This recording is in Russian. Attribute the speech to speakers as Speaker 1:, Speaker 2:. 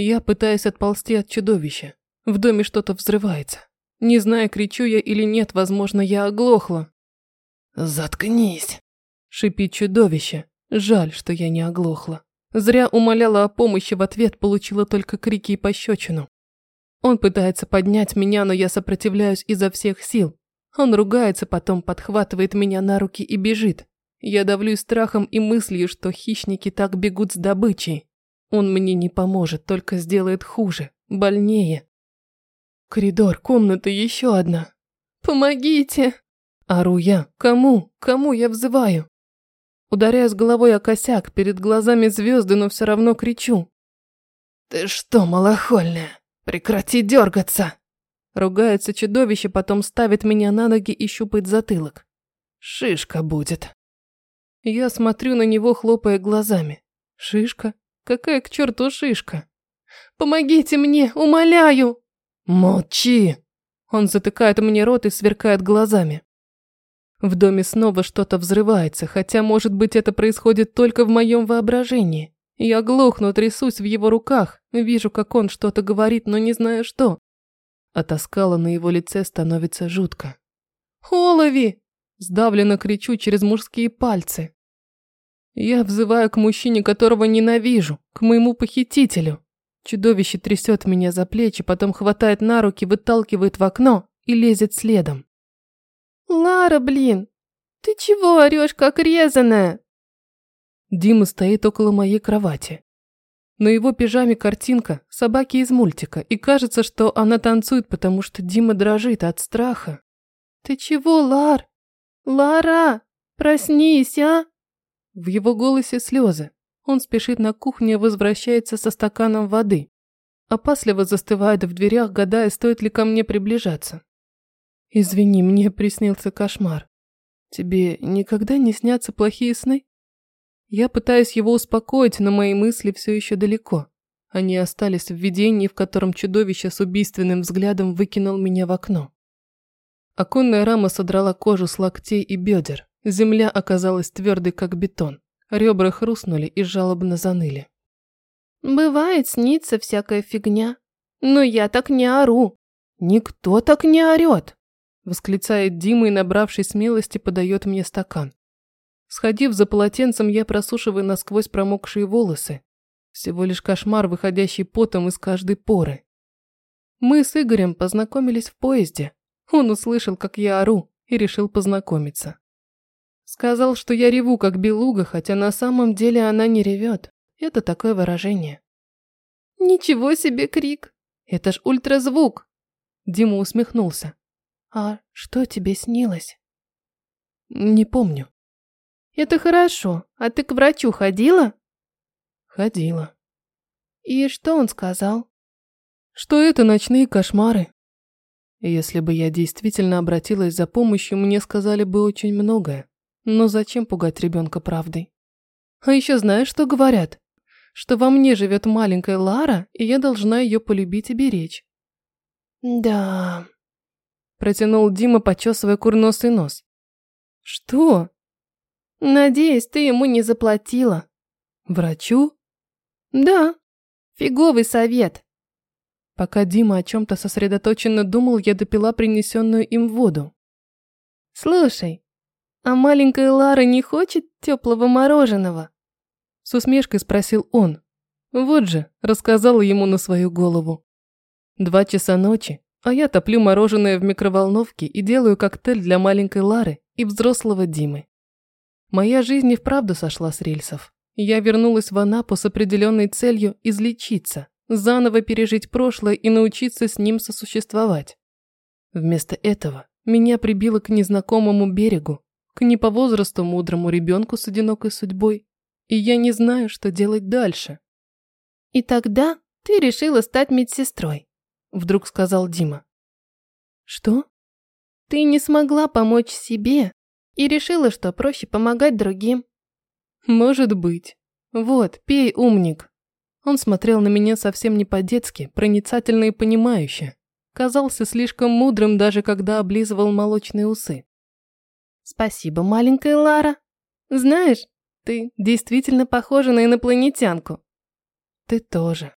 Speaker 1: Я пытаюсь отползти от чудовища. В доме что-то взрывается. Не знаю, кричу я или нет, возможно, я оглохла.
Speaker 2: «Заткнись!»
Speaker 1: – шипит чудовище. Жаль, что я не оглохла. Зря умоляла о помощи, в ответ получила только крики и пощечину. Он пытается поднять меня, но я сопротивляюсь изо всех сил. Он ругается, потом подхватывает меня на руки и бежит. Я давлюсь страхом и мыслью, что хищники так бегут с добычей. Он мне не поможет, только сделает хуже, больнее. Коридор, комната, еще одна. «Помогите!» Ору я. Кому? Кому я взываю? Ударяюсь головой о косяк, перед глазами звезды, но все равно кричу.
Speaker 2: «Ты что, малохольная? Прекрати дергаться!»
Speaker 1: Ругается чудовище, потом ставит меня на ноги и щупает затылок.
Speaker 2: «Шишка будет!»
Speaker 1: Я смотрю на него, хлопая глазами. «Шишка? Какая к черту шишка?» «Помогите мне, умоляю!»
Speaker 2: «Молчи!»
Speaker 1: Он затыкает мне рот и сверкает глазами. В доме снова что-то взрывается, хотя, может быть, это происходит только в моем воображении. Я глохну, трясусь в его руках, вижу, как он что-то говорит, но не знаю что. От оскала на его лице становится жутко. «Олови!» – сдавленно кричу через мужские пальцы. Я взываю к мужчине, которого ненавижу, к моему похитителю. Чудовище трясет меня за плечи, потом хватает на руки, выталкивает в окно и лезет следом.
Speaker 3: «Лара, блин! Ты чего орешь, как резаная?»
Speaker 1: Дима стоит около моей кровати. На его пижаме картинка собаки из мультика, и кажется, что она танцует, потому что Дима дрожит от страха.
Speaker 3: «Ты чего, Лар? Лара, проснись, а?»
Speaker 1: В его голосе слезы. Он спешит на кухню и возвращается со стаканом воды. Опасливо застывает в дверях, гадая, стоит ли ко мне приближаться. Извини, мне приснился кошмар. Тебе никогда не снятся плохие сны? Я пытаюсь его успокоить, но мои мысли все еще далеко. Они остались в видении, в котором чудовище с убийственным взглядом выкинул меня в окно. Оконная рама содрала кожу с локтей и бедер. Земля оказалась твердой, как бетон. Ребра хрустнули и жалобно заныли.
Speaker 3: «Бывает, снится всякая фигня. Но я так не ору. Никто так не орет!»
Speaker 1: Восклицает Дима и, набравшись смелости, подает мне стакан. Сходив за полотенцем, я просушиваю насквозь промокшие волосы. Всего лишь кошмар, выходящий потом из каждой поры. Мы с Игорем познакомились в поезде. Он услышал, как я ору, и решил познакомиться. Сказал, что я реву, как белуга, хотя на самом деле она не ревет. Это такое выражение.
Speaker 3: «Ничего себе крик!
Speaker 1: Это ж ультразвук!» Дима усмехнулся.
Speaker 3: «А что тебе снилось?»
Speaker 1: «Не помню».
Speaker 3: «Это хорошо. А ты к врачу ходила?»
Speaker 1: «Ходила».
Speaker 3: «И что он сказал?»
Speaker 1: «Что это ночные кошмары». Если бы я действительно обратилась за помощью, мне сказали бы очень многое. Но зачем пугать ребенка правдой? А еще знаешь, что говорят? Что во мне живет маленькая Лара, и я должна ее полюбить и беречь.
Speaker 3: Да,
Speaker 1: Протянул Дима, почесывая курносый нос. Что?
Speaker 3: Надеюсь, ты ему не заплатила.
Speaker 1: Врачу?
Speaker 3: Да. Фиговый совет.
Speaker 1: Пока Дима о чем-то сосредоточенно думал, я допила принесенную им воду.
Speaker 3: Слушай, а маленькая Лара не хочет теплого мороженого?
Speaker 1: С усмешкой спросил он. Вот же, рассказала ему на свою голову. Два часа ночи, а я топлю мороженое в микроволновке и делаю коктейль для маленькой Лары и взрослого Димы. Моя жизнь и вправду сошла с рельсов. Я вернулась в Анапу с определенной целью излечиться, заново пережить прошлое и научиться с ним сосуществовать. Вместо этого меня прибило к незнакомому берегу, к не по возрасту мудрому ребенку с одинокой судьбой, и я не знаю, что делать дальше.
Speaker 3: И тогда ты решила стать медсестрой.
Speaker 1: Вдруг сказал Дима.
Speaker 3: Что? Ты не смогла помочь себе и решила, что проще помогать другим.
Speaker 1: Может быть. Вот, пей, умник. Он смотрел на меня совсем не по-детски, проницательно и понимающе. Казался слишком мудрым, даже когда облизывал молочные усы.
Speaker 3: Спасибо, маленькая Лара. Знаешь, ты действительно похожа на инопланетянку.
Speaker 1: Ты тоже.